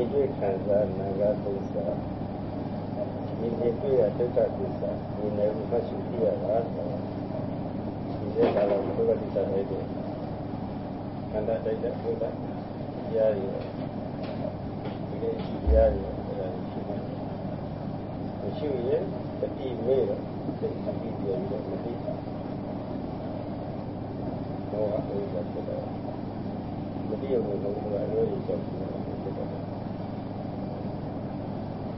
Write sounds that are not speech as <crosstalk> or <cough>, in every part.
ဒီတွေ့ခံစားနာဂသုစ္စာဒီဒီတွေ့ရဒုက္ခသစ္စာဒီနယ်ဥပ္ပရှုပြရတာဒီစေကာလဒုက္ခသစ္စာနဲ့ဒီခန္ဓာတိုက်တဲ့ဘုရားတရားတွေဒီလိုတရားတွေအဲ့ဒါရှိတယ်မရှိရင်တတိမေတော့စိတ်အပြီးပြပြီးတော့မသိဘောကဘုရားဖြစ်တယ်မသိရဘူးလို့ကအလိုရချက်ဖြစ်တယ်ဖြစ်တယ်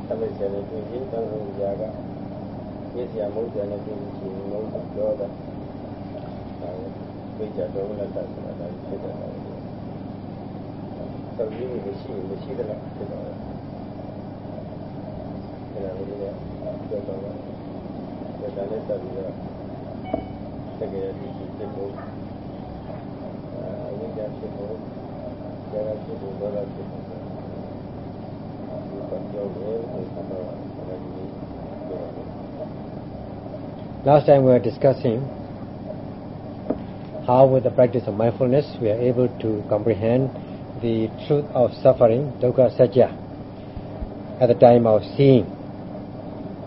သမစ္ဆေနဲ့တွေ့ရင်တောင်းလို့ຢာကပြည့်စရာမဟုတ်တယ်နဲ့တွေ့ရင်ရှင်မဟုတ်တော့တာဒါကိုသိကြတော့လည်းတတ်ဆိုတာဒါဖြစ်တယ်တော့သောကြီးမရှိမရှိတဲ့လောက်ဖြစ်တော့တယ်အဲ့ဒါလေးကပြောတော့တယ်ဒါလည်းတက်ပြီးတော့တကယ်ဒီဖြစ်ဖို့အဝိဇ္ဇာဖြစ်ဖို့ဇာတ်ဖြစ်ဖို့ဒေါသဖြစ်ဖို့ Last time we were discussing how with the practice of mindfulness we are able to comprehend the truth of suffering, dukkha sajja, at the time of seeing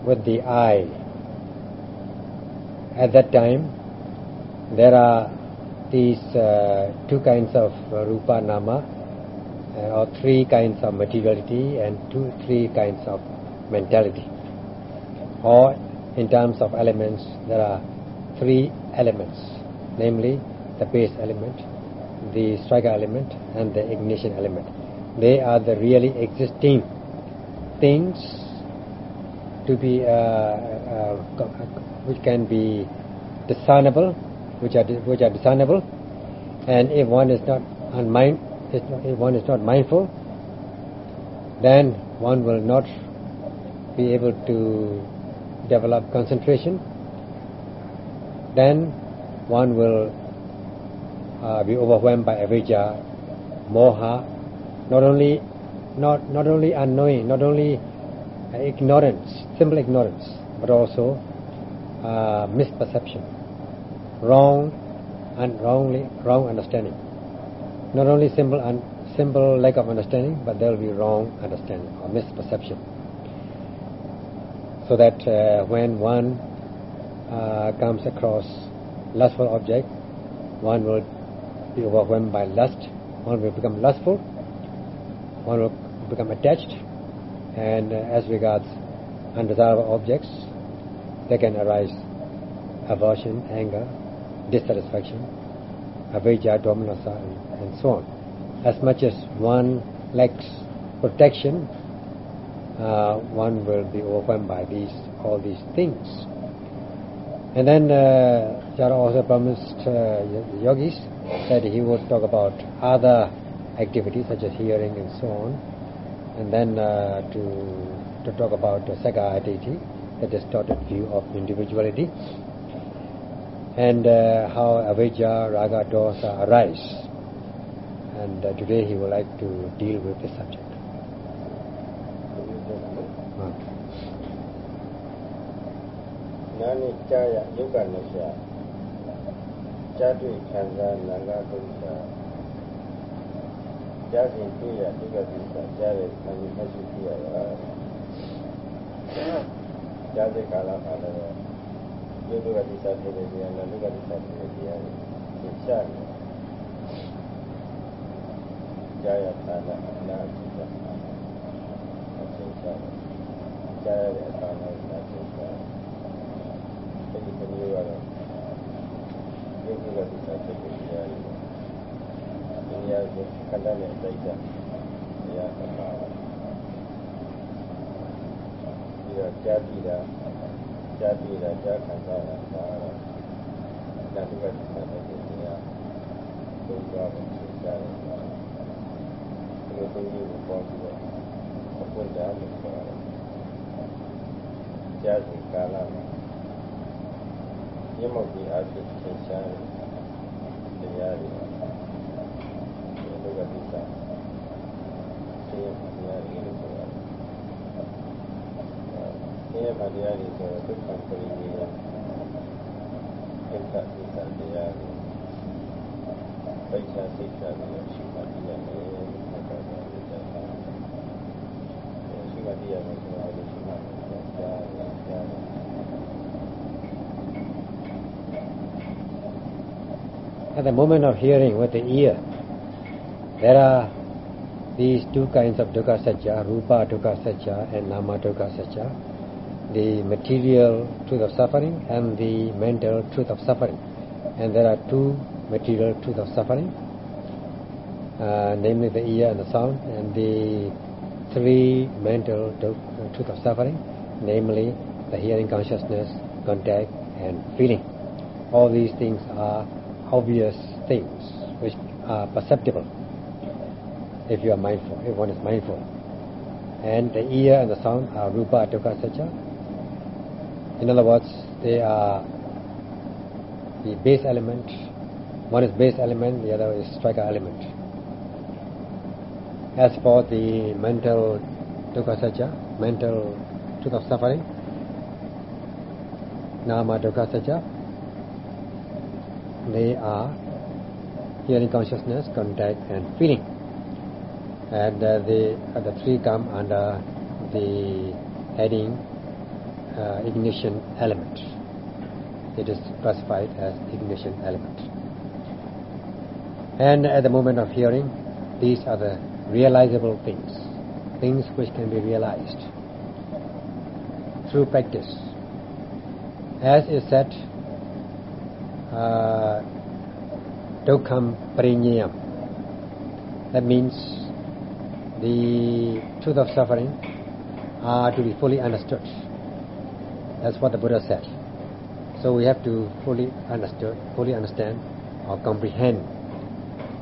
with the eye. At that time, there are these uh, two kinds of uh, rupa nama, uh, or three kinds of materiality and two, three kinds of mentality. Or in terms of elements, there are three elements, namely the base element, the striker element, and the ignition element. They are the really existing things to be uh, uh, which can be discernible, which are which are discernible, and if one is not unmind, not- if one is not mindful, then one will not be able to develop concentration. Then one will uh, be overwhelmed by avijja, moha, not only not not only unknowing, not only uh, ignorance, simple ignorance, but also uh, misperception, wrong and wrongly wrong understanding. Not only simple un, simple lack of understanding, but there will be wrong understanding or misperception. So that uh, when one uh, comes across lustful object, one will be overwhelmed by lust, one will become lustful, one will become attached, and uh, as regards undesirable objects, there can arise aversion, anger, dissatisfaction, avijja, domanassa, and, so on. As much as one lacks protection, uh, one will be overwhelmed by these all these things. And then uh, Jara also promised uh, yogis that he would talk about other activities such as hearing and so on, and then uh, to to talk about Sakayatiti, the distorted view of individuality, and uh, how avijja, raga, dosa arise And uh, today he would like to deal with this subject. Uh, နာနဲ့ကြားရယုတ်ကနဲ့ရှာကြားတွေ့ခံစားနာဂသုစ္စာကြားစဉ်တွေ့ရဒုက္ခသစ္စာကြားတဲ့ခံယူမှရှိပြရတာကြားတဲ့ကာလမှာလည်းယုတ်ဒုက္ခသစ္စာဖြစ်တဲ့တရားနာဒုက္ခသစ္စာဖြစ်တဲ့တရားတွေသင်ရှာနေ ကြားရတာကအနာသစ္စာအချင်းရှာကြားရတဲ့အကောင်နဲ့အချင်းရှာအဲ့ဒီမျိုးကတော့ယုတ်ကသစ္စာဖြစ်တဲ့တရားတွေ။ဒီနေရာကိုခန္ဓာနဲ့အတိုက်တာတရားသမား။ဒီတော့ကြားပြီးတာကြားပြီးတာကြားခံစားတာဒါကတော့ဓာတုကသစ္စာဖြစ်တဲ့တရား။သုံးပါးကိုသိကြတယ်။ ဒီလိုသုံးမျိုးကိုပေါ်ပြီးတော့အပွင့်တာလို့ခေါ်တယ်။ကြားစီကာလမှာမျက်မှောက်ကြီးအဖြစ်သင်ရှားတဲ့တရားတွေဒီလိုကတိစားဆင်းရဲတရားတွေလို့ဆိုတာဆင်းရဲတရားတွေဆိုတော့ဒုက္ခပရိနိယဒုက္ခသစ္စာတရားတွေပိဋကစိတ်ဓာတ်တွေရှိမှတရားတွေဘုရားကပြောတာ At the moment of hearing with the ear, there are these two kinds of dukkha satya, rupa dukkha satya and nama dukkha satya, the material truth of suffering and the mental truth of suffering. And there are two material truth of suffering, uh, namely the ear and the sound, and the three mental uh, truth of suffering, namely the hearing consciousness, contact, and feeling. All these things are obvious things which are perceptible if you are mindful, if one is mindful. And the ear and the sound are rupa dukkha satya. In other words, they are the base element. One is base element, the other is striker element. As for the mental dukkha satya, mental truth of suffering, nama dukkha satya, they are hearing consciousness, contact, and feeling. And uh, the uh, the three come under the heading uh, ignition element. It is classified as ignition element. And at the moment of hearing, these are the realizable things, things which can be realized through practice. As is said, uh, Dukkham. That means the truth of suffering are to be fully understood. That's what the Buddha said. So we have to fully understood, fully understand or comprehend,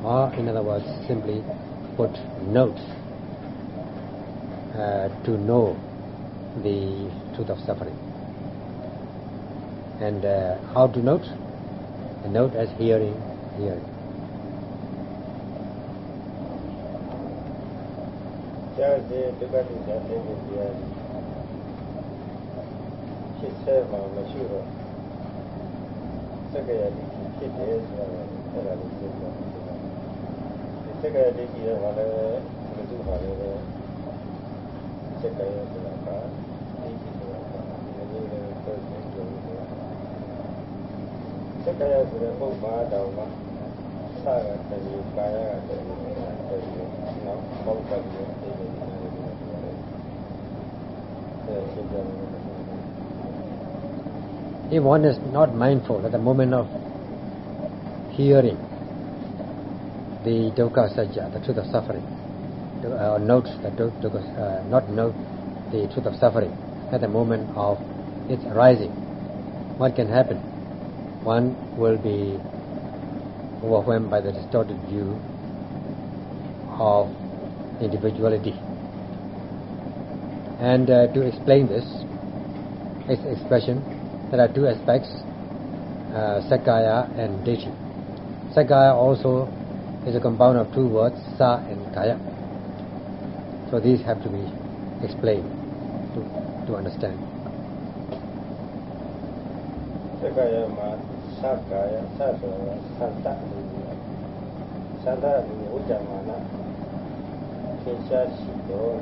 or in other words, simply put note uh, to know the truth of suffering. And uh, how to note? A note as hearing, hearing. If one is not mindful at the moment of hearing, the dukkha sajja, the truth of suffering, uh, note the du- dukkha, uh, not note the truth of suffering at the moment of its arising, what can happen? One will be overwhelmed by the distorted view of individuality. And uh, to explain this ex- expression, there are two aspects, uh, Sakaya and Ditthi. Sakaya also is a compound of two words, Sa and Kaya. So these have to be explained to, to understand. စက္ကရာမှာသက္ကာယသဆိုတာသတ္တလူမျိုးသတ္တလူမျိုးဥစ္စာမာနသင်္ရှားရှိတော့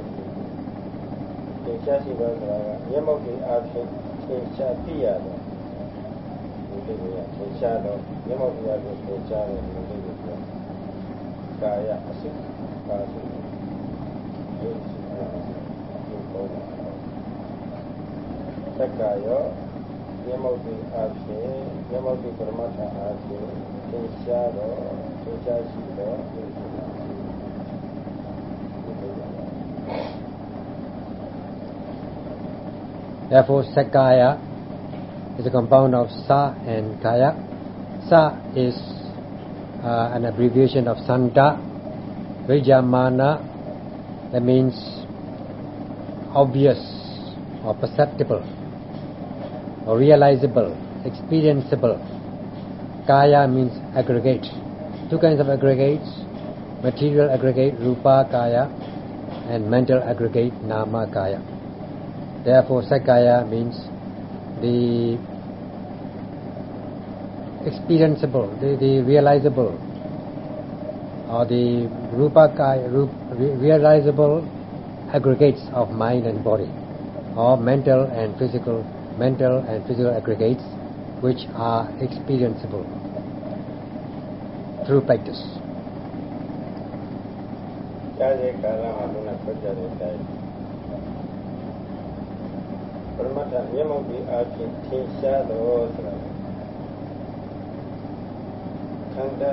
သင်္ရှားရှိတော့ဆိုတာကမျက်မှောက်ကြီးအဖြစ်သင်္ရှားသိရတယ်ဒီလိုမျိုးသင်္ရှားတော့မျက်မှောက်ကြီးအဖြစ်သင်္ရှားတယ် Therefore, sakaya is a compound of Sa and Kaya. Sa is uh, an abbreviation of Santa. Vijjamana, that means obvious or perceptible or realizable, experienceable. Kaya means aggregate. Two kinds of aggregates, material aggregate, Rupa Kaya, and mental aggregate, Nama Kaya. Therefore, Sakaya means the experienceable, the, the realizable, or the Rupa Kaya, rup, re- realizable aggregates of mind and body, or mental and physical, mental and physical aggregates which are experienceable through practice. ကြားတဲ့ကာလမှာလည်းဖွင့်ကြတဲ့အတိုင်းပရမတ္ထမျက်မှောက်ပြီးအားဖြင့်ထင်ရှားတော်ဆိုတာ န္တ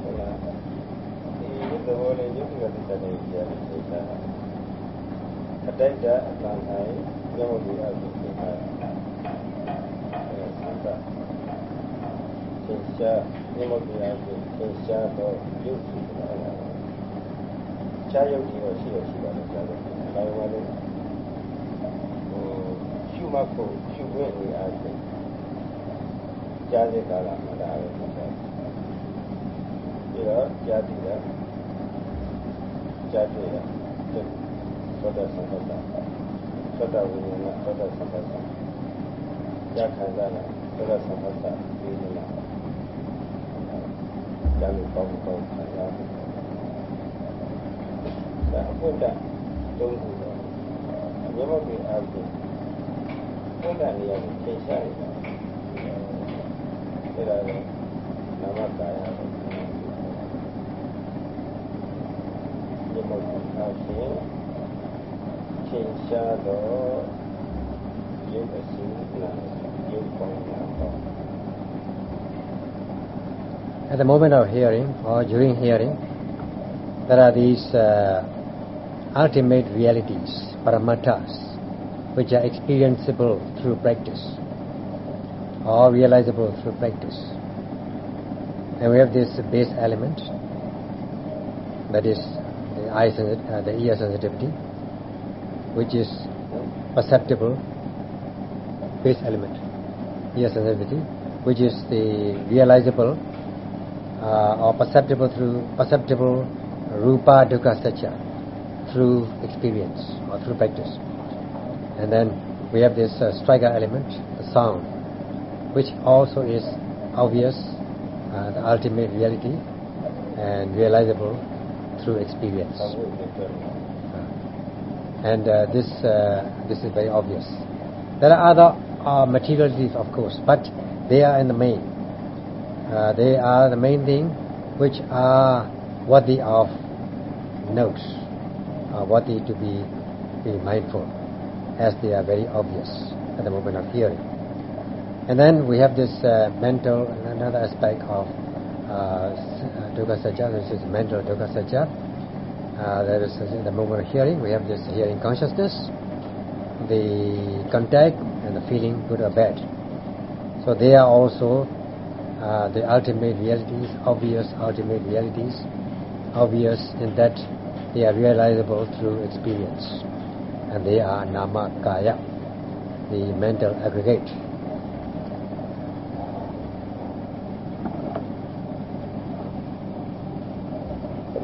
ဟိုလားဒီသဘောလေးယုတ်ကတ္တနဲ့ကြားလို့ဆိုတာအတိုက်တအတန်တိုင်းပြောလို့ရအောင်ဆိုတာဆန္ဒသင်္ချာမြေမပြာကိုသင်္ချာတော့ယုတ်ဆိုတာခြားယုတ်ကြီးတော့ရှိရရှိပါတယ်ကြားလို့ဒါကလည်းဟိုရှုမှတ်ဖို့ရှုခွင့်ရအောင် ஜாதி காலம் அதாவது ஜாதியில ஜாதியில சொந்த சந்தர்ப்பம் சொந்த ஊரில் சொந்த சந்தர்ப்பம் ஜாக்காந்தால சொந்த சந்தர்ப்பம் வீடுல ஜாதி பவு பவு ஜாதி அப்போட்டா தொங்கு எவ்வளோ ஆகுது போட்டா நீ அதை பேசாது नमक आया At the moment of hearing or during hearing, there are these uh, ultimate realities, paramatthas, which are experienceable through practice or realizable through practice. And we have this base element, that is the eye uh, the ear sensitivity, which is perceptible base element, ear sensitivity, which is the realizable uh, or perceptible through perceptible rupa dukkha satya through experience or through practice. And then we have this uh, striker element, the sound, which also is obvious, uh, the ultimate reality, and realizable through experience. Uh, and uh, this uh, this is very obvious. There are other uh, materialities, of course, but they are in the main. Uh, they are the main thing, which are worthy of notes, worthy to be, be mindful, as they are very obvious at the moment of hearing. And then we have this uh, mental, another aspect of uh, uh, dukkha satya, this is mental dukkha satya. Uh, is the moment of hearing, we have this hearing consciousness, the contact and the feeling good or bad. So they are also uh, the ultimate realities, obvious ultimate realities, obvious in that they are realizable through experience. And they are nama kaya, the mental aggregate.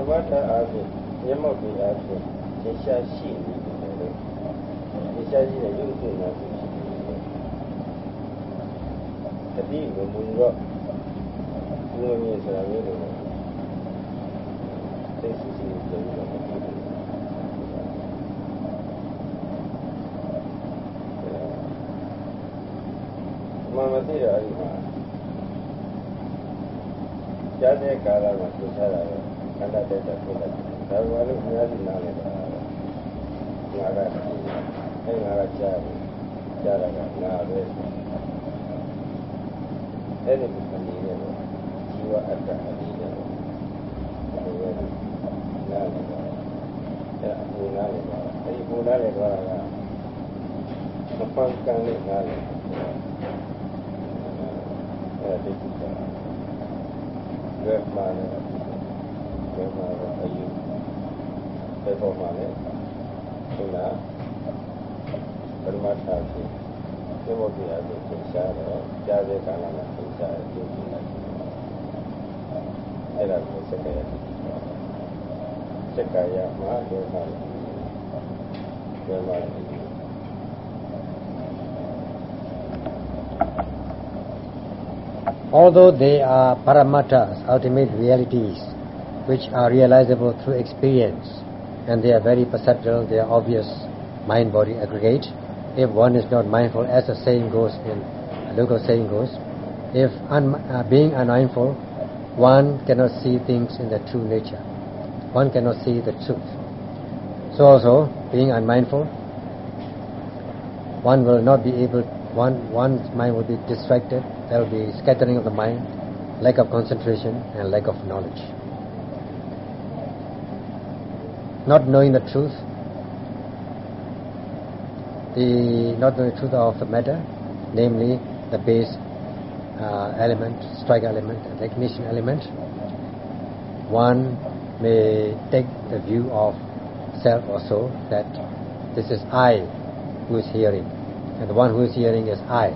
ပရမတ္ထအားဖြင့်မျက်မှောက်ပြီးအားဖြင့်သင်္ရှားရှိနေတယ်လို့သင်္ရှားရှိတဲ့ရုပ်စုနာရှိနေတယ်တတိဝမူရောဘုံမြင်ဆိုတာမျိုးလို့သိစီစီပြောပြီးတော့မသိဘူးမမသိတော့အဲ့ဒီမှာကြားတဲ့ကာလမှာသိထားတာတော့ခ န္ဓာတက်တာဖြစ်တယ်ဒါပေမဲ့လို့အများကြီးနားလည်တာငါကအဲ့ငါကကြားတယ်ကြားတာကငါပဲအဲ့ဒီကိုကနေတယ်ပေါ့ဇီဝအတ္တအနေနဲ့ပေါ့ဒီလိုပဲနားလည်တာအဲ့အပူနားလည်တာအဲ့ဒီပူနားလည်သွားတာကမပန်းကန်နဲ့နားလည်အဲ့ဒီကိစ္စလွယ်မှာလည်းလွယ်မှာတော့အယူတဲ့ပေါ်မှာလ been uh, a youth performance in a परमात्मा से तो वो भी आगे संसार है ज़्यादा काना ना संसार है जो भी ना मेरा भी सकाया सकाया माँ व्यवहार व्यवहार Although they are paramatters, ultimate realities, which are realizable through experience, and they are very perceptible, they are obvious mind-body aggregate. If one is not mindful, as the saying goes in a local saying goes, if un, uh, being unmindful, one cannot see things in their true nature. One cannot see the truth. So also, being unmindful, one will not be able, one, one's mind will be distracted, there will be scattering of the mind, lack of concentration, and lack of knowledge. Not knowing the truth, the not knowing the truth of the matter, namely the base uh, element, strike element, recognition element, one may take the view of self or soul that this is I who is hearing, and the one who is hearing is I,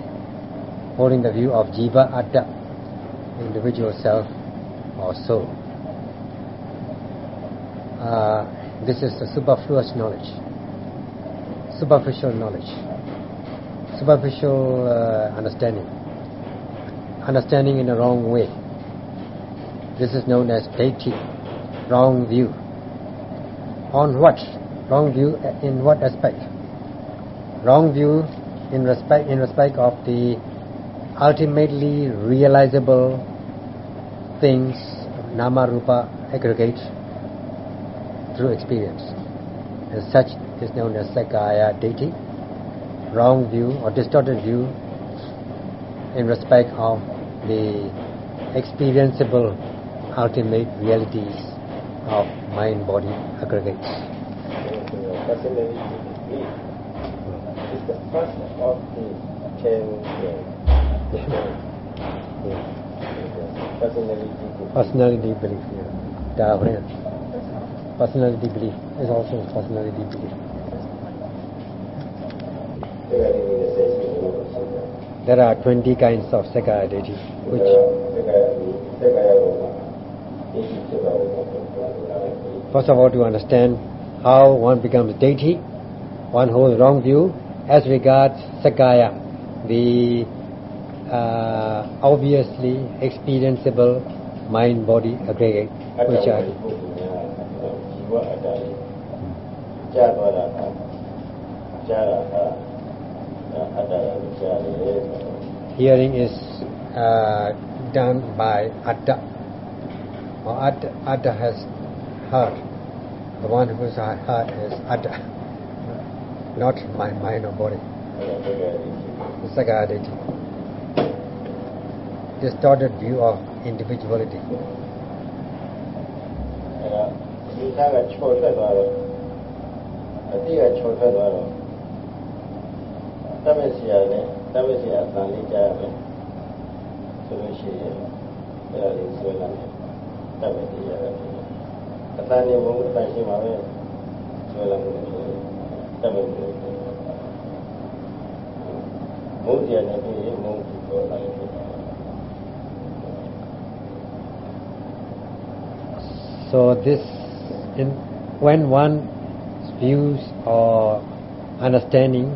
holding the view of jiva atta, individual self or soul. Uh, this is the superfluous knowledge, superficial knowledge, superficial uh, understanding, understanding in the wrong way. This is known as ditthi, wrong view. On what? Wrong view in what aspect? Wrong view in respect in respect of the ultimately realizable things, nama rupa aggregate through experience. And such is known as Sakaya uh, ditthi, wrong view or distorted view in respect of the experienceable ultimate realities of mind-body aggregates. Personality belief is the first of the ten Personality belief. Personality belief, yeah. Personality belief is also personality belief. There are 20 kinds of Sakaya ditthi, which first of all to understand how one becomes ditthi, one holds wrong view as regards Sakaya, the uh, obviously experienceable mind-body aggregate, which are Hearing is uh, done by atta. or Atta, has heard. The one who is heard is atta, not my mind or body. Sagaditi. Distorted view of individuality. Yeah. ဒါဒီသားကချော်ထွက်သွားတော့အတိကချော်ထွက်သွားတော့တမက်စီရနဲ့တမက်စီရအတန်လေးကြားရမယ်ဆိုလို့ရှိရင်အဲ့ဒါလေးဆွဲလာတယ်တမက်စီရတယ်အတန်နေဘုံအတန်ရှိမှာပဲဆွဲလာတယ်တမက်စီမုန်းကြတယ်ပြီးရင်မုန်းပြီးတော့လာတယ် So this, in, when one's views or understanding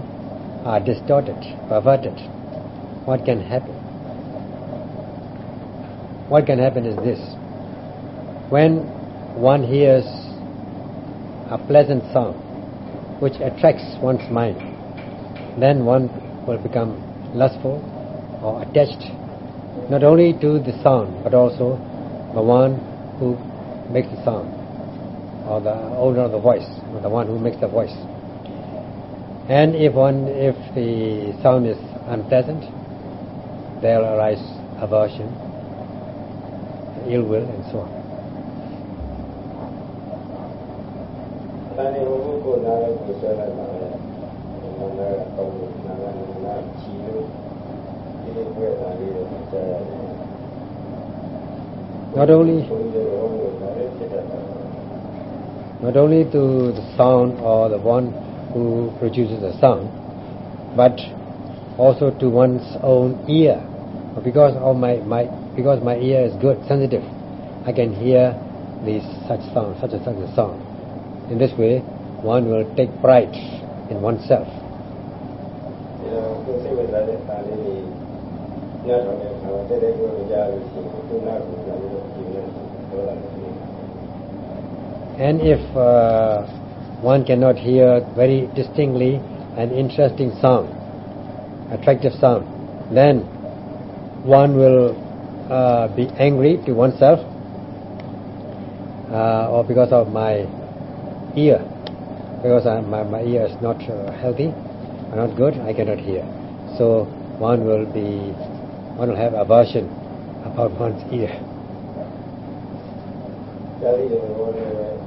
are distorted, perverted, what can happen? What can happen is this. When one hears a pleasant sound which attracts one's mind, then one will become lustful or attached not only to the sound but also the one who makes the sound or the owner of the voice, or the one who makes the voice. And if one, if the sound is unpleasant, there will arise aversion, ill will, and so on. not only not only to the sound or the one who produces the sound, but also to one's own ear. Because of my, my, because my ear is good, sensitive, I can hear these such sound, such and such a sound. In this way, one will take pride in oneself. And if uh, one cannot hear very distinctly an interesting sound, attractive sound, then one will uh, be angry to oneself uh, or because of my ear, because I, my, my ear is not uh, healthy, not good, I cannot hear. So one will be, one will have aversion about one's ear.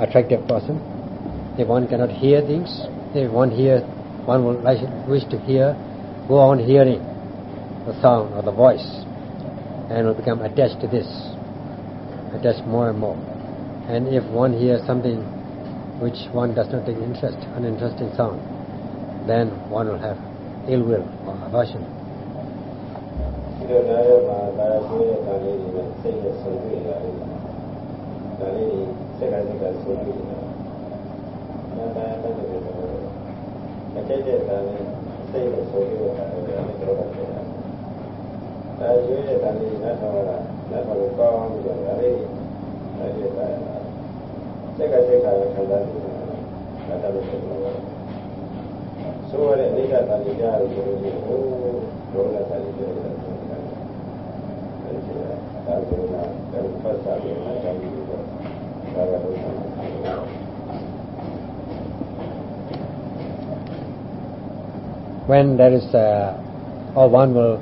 attractive person, if one cannot hear things, if one hear, one will like, wish to hear, go on hearing the sound or the voice, and will become attached to this, attached more and more. And if one hears something which one does not take interest, uninteresting sound, then one will have ill will or aversion. ဒီလိုနားရမှာဒါရဆိုတဲ့ဒါလေးတွေနဲ့စိတ်နဲ့ဆုံးတွေ့လာတယ်။ဒါလေးတွေ စက်ကစက်ကဆုံးတွေ့နေတာ။နားတာတတ်တယ်လို့မကြိုက်တဲ့ဒါလေးစိတ်နဲ့ဆုံးတွေ့တာလည်းလည်းတော့ပါတယ်။ဒါရွေးတဲ့ဒါလေးနားထောင်တာနားထောင်လို့ကောင်းပြီးတော့ဒါလေးဒါလေးကစက်ကစက်ကခံစားနေတာ။ဒါတတ်လို့ဆိုတော့ဆိုရတဲ့အိဋ္ဌတာလေးကြားလို့ဆိုလို့ဟိုဒေါသတာလေးပြောတ When there is a, or one will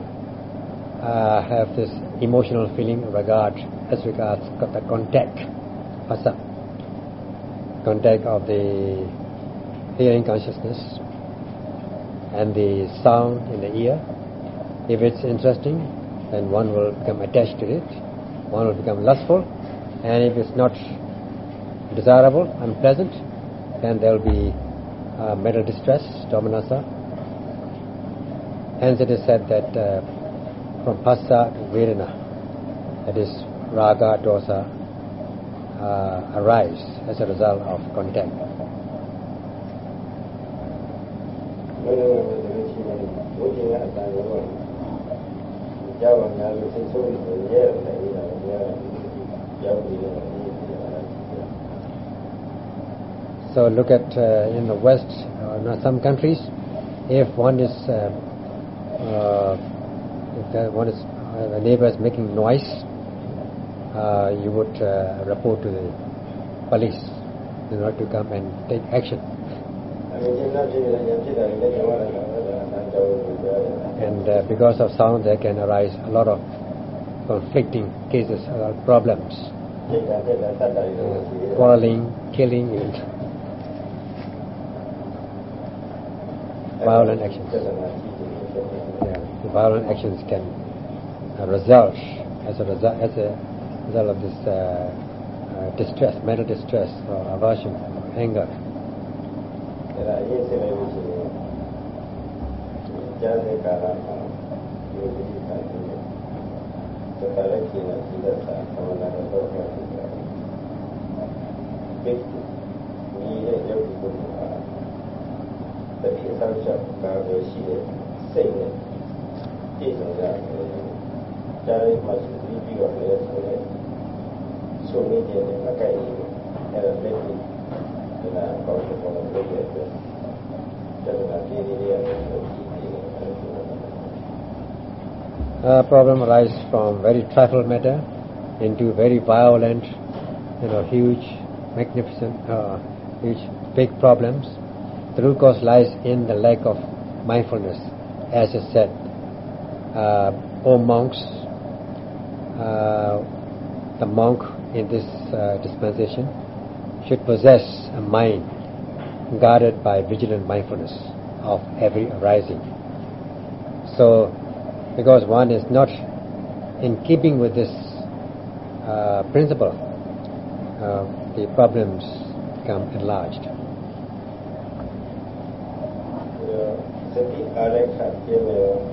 uh, have this emotional feeling regard as regards the contact asa. Contact of the hearing consciousness and the sound in the ear. If it's interesting then one will become attached to it one will become lustful. And if it's not desirable unpleasant then there will be uh, mental distress domanassa Hence it is said that uh, from Pasa to vedana, that is raga, dosa, uh, as a result of contempt. So look at uh, in the West, uh, some countries, if one is uh, uh, uh, if one is uh, a neighbor is making noise, uh, you would uh, report to the police in order to come and take action. And uh, because of sound, there can arise a lot of conflicting cases, a lot problems, uh, quarreling, killing, and <laughs> violent actions violent actions can result as a result as a result of this uh, uh, distress, mental distress, or aversion, or anger. A problem arises from very trifle matter into very violent, you know, huge, magnificent, uh, huge, big problems. The root cause lies in the lack of mindfulness, as I said. Uh, O monks, uh, the monk in this uh, dispensation should possess a mind guarded by vigilant mindfulness of every arising. So, because one is not in keeping with this uh, principle, uh, the problems become enlarged. စ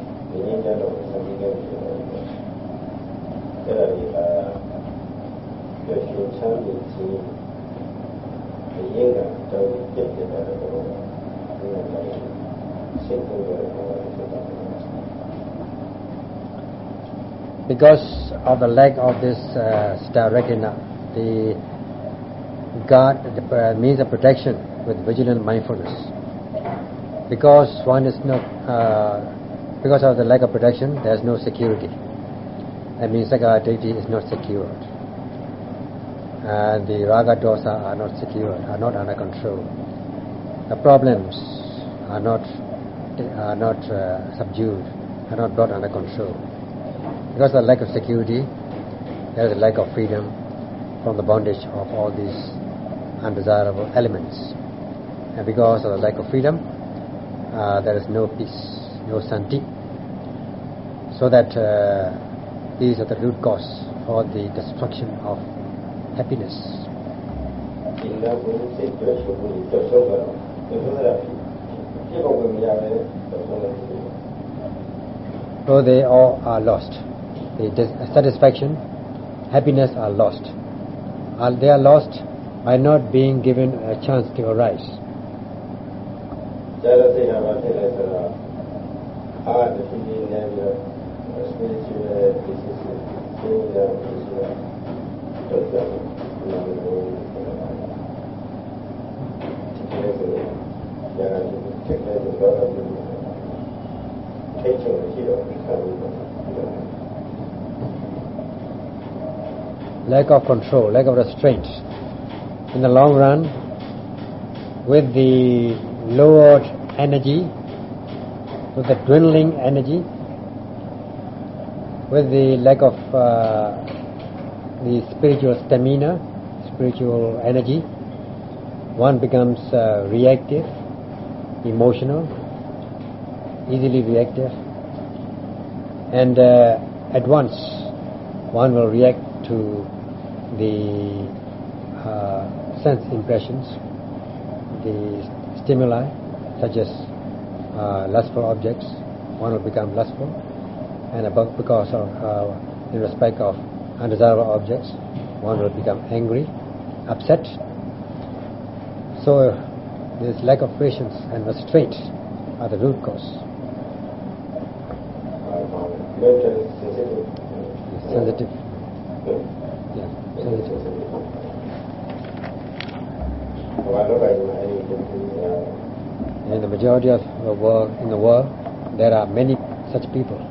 Because of the lack of this uh, star retina, uh, the guard the, uh, means of protection with vigilant mindfulness. Because one is not, uh, because of the lack of protection, there is no security. That means the ditthi is not secured. And the raga dosa are not secured, are not under control. The problems are not are not uh, subdued, are not brought under control. Because of the lack of security, there is a lack of freedom from the bondage of all these undesirable elements. And because of the lack of freedom, uh, there is no peace, no santi. So that uh, these are the root cause for the destruction of happiness. ဒီနောက်ကိုစိတ်ကြွရှိမှုတွေတော့ဆုံးတော့ဒီလိုရဖြစ်ဖို့ဝင်ရမယ်တော့ဆုံးတယ် So they all are lost. The dis- satisfaction, happiness are lost. Are- They are lost by not being given a chance to arise. ကျတော့စိတ်ကဘာဖြစ်လဲဆိုတော့အားတစ်ဖြည်းဖြည်းနဲ့ပြီးတော့ spiritual disease ကိုရပြီးဆိုတော့တော့တော့ဒီလိုမျိုးဒီလိုဆိုရတာဒီ lack of control, lack of restraint. In the long run, with the lowered energy, with the dwindling energy, with the lack of uh, the spiritual stamina, spiritual energy, one becomes uh, reactive, emotional, easily reactive, and uh, at once one will react to the uh, sense impressions, the stimuli, such as uh, lustful objects, one will become lustful, and about because of uh, in respect of undesirable objects. One will become angry, upset. So this lack of patience and restraint are the root cause. Sensitive. Yeah, sensitive. In the majority of the world, in the world, there are many such people.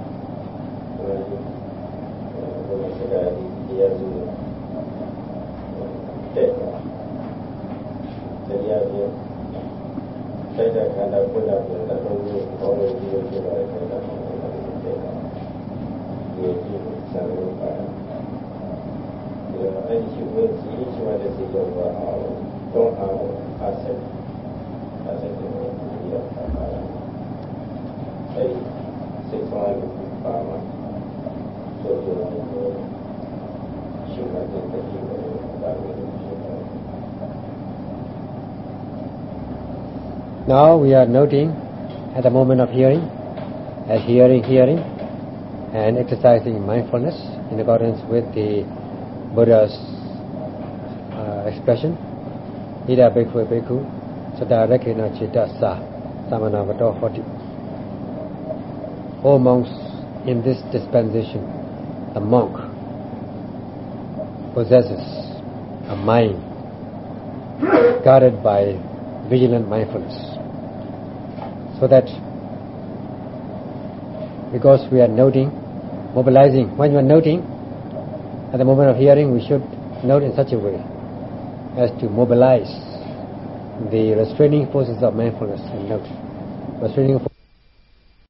sekali dia tu tetap. Jadi dia saya tak kandang pun ada Now we are noting at the moment of hearing, as hearing, hearing, and exercising mindfulness in accordance with the Buddha's uh, expression, Ida Bhikkhu Bhikkhu Sada Rekina Chitta Sa Samanavato 40. All monks in this dispensation, the monk possesses a mind guarded by vigilant mindfulness. So that because we are noting, mobilizing, when you are noting, at the moment of hearing, we should note in such a way as to mobilize the restraining forces of mindfulness and note. Restraining